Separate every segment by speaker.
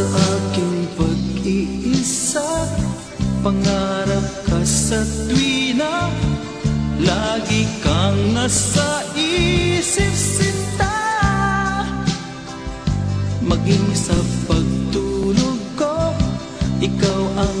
Speaker 1: sa aking pag-iisa. Pangarap ka sa tuwina Lagi kang nasa isip sinta. Maging sa pagtulog ko Ikaw ang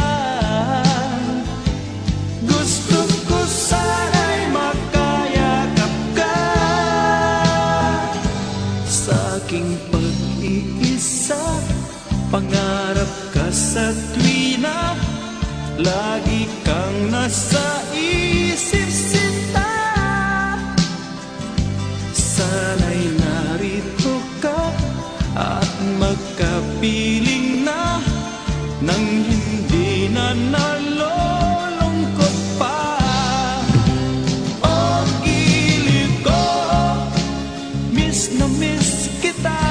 Speaker 1: Pangarap ka sa tuwina Lagi kang nasa isip sinta. Sana'y narito ka At magkapiling na Nang hindi na nalong miss na miss kita.